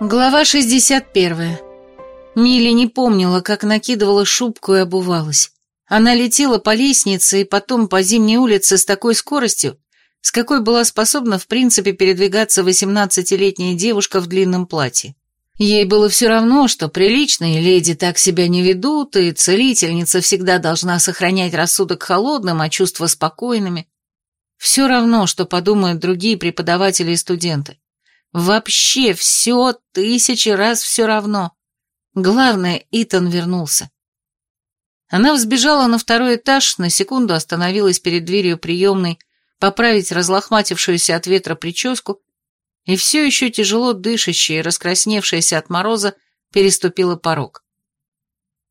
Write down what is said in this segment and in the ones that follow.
Глава 61. Милли не помнила, как накидывала шубку и обувалась. Она летела по лестнице и потом по зимней улице с такой скоростью, с какой была способна в принципе передвигаться восемнадцатилетняя девушка в длинном платье. Ей было все равно, что приличные леди так себя не ведут, и целительница всегда должна сохранять рассудок холодным, а чувства спокойными. Все равно, что подумают другие преподаватели и студенты. Вообще все тысячи раз все равно. Главное, Итан вернулся. Она взбежала на второй этаж, на секунду остановилась перед дверью приемной, поправить разлохматившуюся от ветра прическу, и все еще тяжело дышащая и раскрасневшаяся от мороза переступила порог.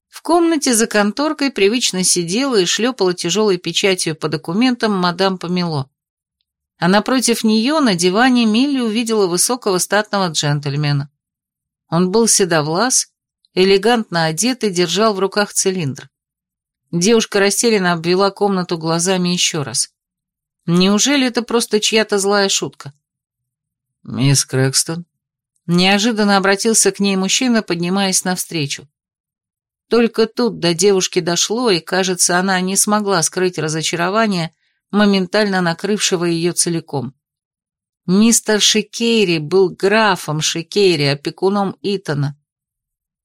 В комнате за конторкой привычно сидела и шлепала тяжелой печатью по документам мадам Помело а напротив нее на диване Милли увидела высокого статного джентльмена. Он был седовлас, элегантно одет и держал в руках цилиндр. Девушка растерянно обвела комнату глазами еще раз. Неужели это просто чья-то злая шутка? «Мисс Крэкстон?» Неожиданно обратился к ней мужчина, поднимаясь навстречу. Только тут до девушки дошло, и, кажется, она не смогла скрыть разочарование, моментально накрывшего ее целиком. Мистер Шикейри был графом Шикейри, опекуном Итана.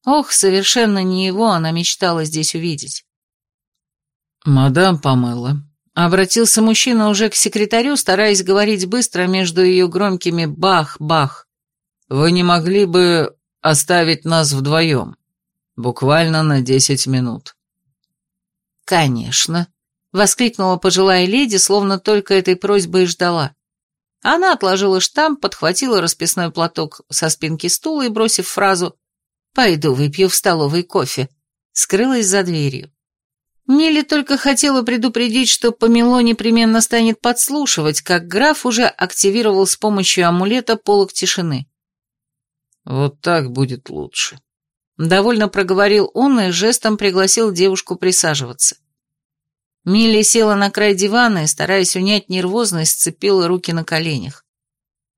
Ох, совершенно не его она мечтала здесь увидеть. «Мадам Памела», — обратился мужчина уже к секретарю, стараясь говорить быстро между ее громкими «бах-бах». «Вы не могли бы оставить нас вдвоем? Буквально на десять минут». «Конечно», Воскликнула пожилая леди, словно только этой просьбы и ждала. Она отложила штамп, подхватила расписной платок со спинки стула и, бросив фразу «Пойду выпью в столовой кофе», скрылась за дверью. Милли только хотела предупредить, что Помело непременно станет подслушивать, как граф уже активировал с помощью амулета полок тишины. «Вот так будет лучше», — довольно проговорил он и жестом пригласил девушку присаживаться. Милли села на край дивана и, стараясь унять нервозность, сцепила руки на коленях.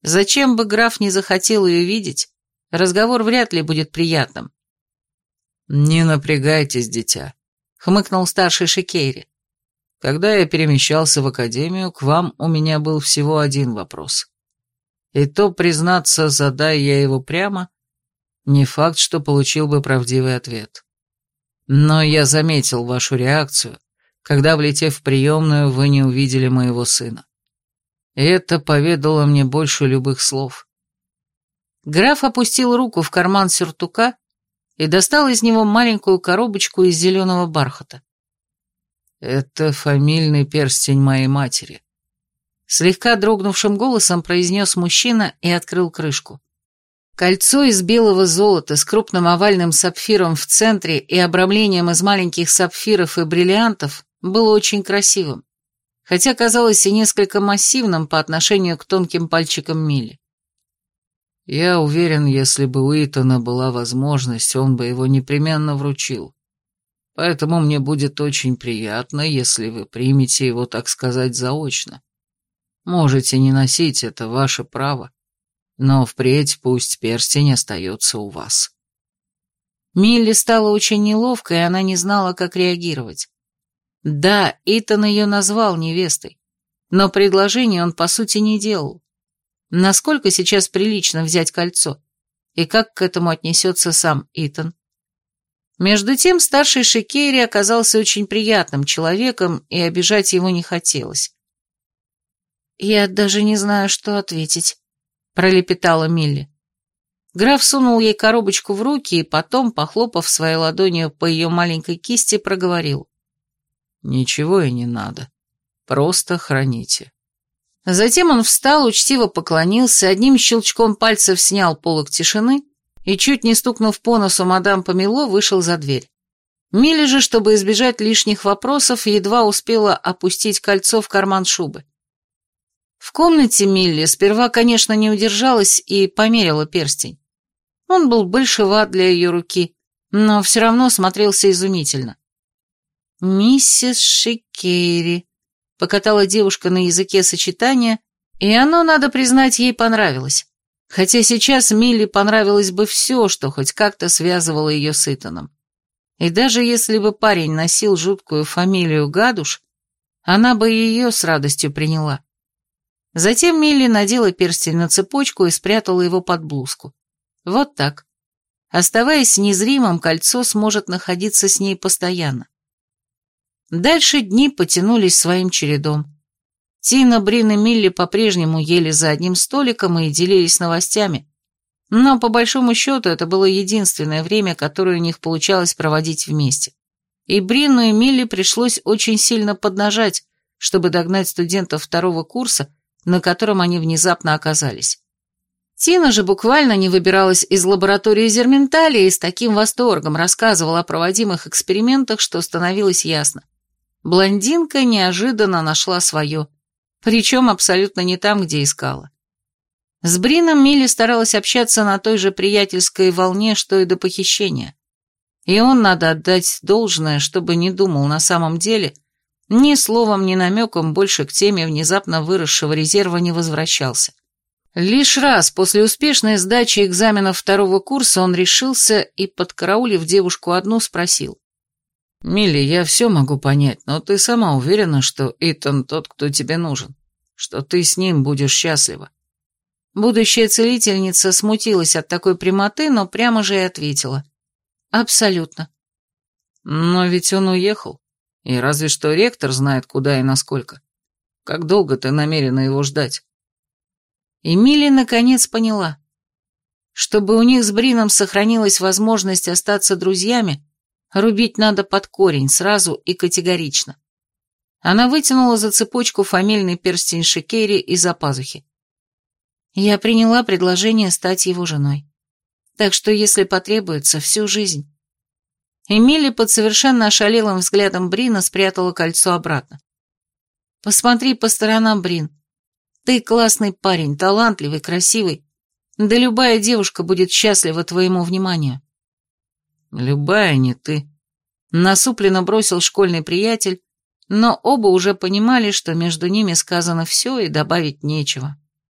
Зачем бы граф не захотел ее видеть, разговор вряд ли будет приятным. «Не напрягайтесь, дитя», — хмыкнул старший Шикейри. «Когда я перемещался в академию, к вам у меня был всего один вопрос. И то, признаться, задая я его прямо, не факт, что получил бы правдивый ответ. Но я заметил вашу реакцию, когда, влетев в приемную, вы не увидели моего сына. И это поведало мне больше любых слов. Граф опустил руку в карман сюртука и достал из него маленькую коробочку из зеленого бархата. «Это фамильный перстень моей матери», — слегка дрогнувшим голосом произнес мужчина и открыл крышку. Кольцо из белого золота с крупным овальным сапфиром в центре и обрамлением из маленьких сапфиров и бриллиантов было очень красивым, хотя казалось и несколько массивным по отношению к тонким пальчикам Милли. Я уверен, если бы у Итана была возможность, он бы его непременно вручил. Поэтому мне будет очень приятно, если вы примете его, так сказать, заочно. Можете не носить, это ваше право, но впредь пусть перстень остается у вас. Милли стало очень неловко, и она не знала, как реагировать. Да, Итан ее назвал невестой, но предложение он по сути не делал. Насколько сейчас прилично взять кольцо? И как к этому отнесется сам Итан? Между тем старший Шикейри оказался очень приятным человеком, и обижать его не хотелось. «Я даже не знаю, что ответить», — пролепетала Милли. Граф сунул ей коробочку в руки и потом, похлопав своей ладонью по ее маленькой кисти, проговорил. Ничего и не надо. Просто храните. Затем он встал, учтиво поклонился, одним щелчком пальцев снял полок тишины и, чуть не стукнув по носу мадам Помело, вышел за дверь. Милли же, чтобы избежать лишних вопросов, едва успела опустить кольцо в карман шубы. В комнате Милли сперва, конечно, не удержалась и померила перстень. Он был большеват для ее руки, но все равно смотрелся изумительно. «Миссис Шикери», — покатала девушка на языке сочетания, и оно, надо признать, ей понравилось. Хотя сейчас Милли понравилось бы все, что хоть как-то связывало ее с Итаном. И даже если бы парень носил жуткую фамилию Гадуш, она бы ее с радостью приняла. Затем Милли надела перстень на цепочку и спрятала его под блузку. Вот так. Оставаясь незримым, кольцо сможет находиться с ней постоянно. Дальше дни потянулись своим чередом. Тина, Брин и Милли по-прежнему ели за одним столиком и делились новостями, но по большому счету это было единственное время, которое у них получалось проводить вместе. И Брину и Милли пришлось очень сильно поднажать, чтобы догнать студентов второго курса, на котором они внезапно оказались. Тина же буквально не выбиралась из лаборатории Зерменталия и с таким восторгом рассказывала о проводимых экспериментах, что становилось ясно. Блондинка неожиданно нашла свое, причем абсолютно не там, где искала. С Брином Милли старалась общаться на той же приятельской волне, что и до похищения. И он, надо отдать должное, чтобы не думал на самом деле, ни словом, ни намеком больше к теме внезапно выросшего резерва не возвращался. Лишь раз после успешной сдачи экзаменов второго курса он решился и, подкараулив девушку одну, спросил. «Милли, я все могу понять, но ты сама уверена, что Итан тот, кто тебе нужен, что ты с ним будешь счастлива?» Будущая целительница смутилась от такой прямоты, но прямо же и ответила. «Абсолютно». «Но ведь он уехал, и разве что ректор знает, куда и насколько. Как долго ты намерена его ждать?» Эмили наконец поняла. Чтобы у них с Брином сохранилась возможность остаться друзьями, Рубить надо под корень, сразу и категорично. Она вытянула за цепочку фамильный перстень Шикери из-за пазухи. Я приняла предложение стать его женой. Так что, если потребуется, всю жизнь. Эмили под совершенно ошалелым взглядом Брина спрятала кольцо обратно. «Посмотри по сторонам, Брин. Ты классный парень, талантливый, красивый. Да любая девушка будет счастлива твоему вниманию. «Любая не ты», — насупленно бросил школьный приятель, но оба уже понимали, что между ними сказано все и добавить нечего.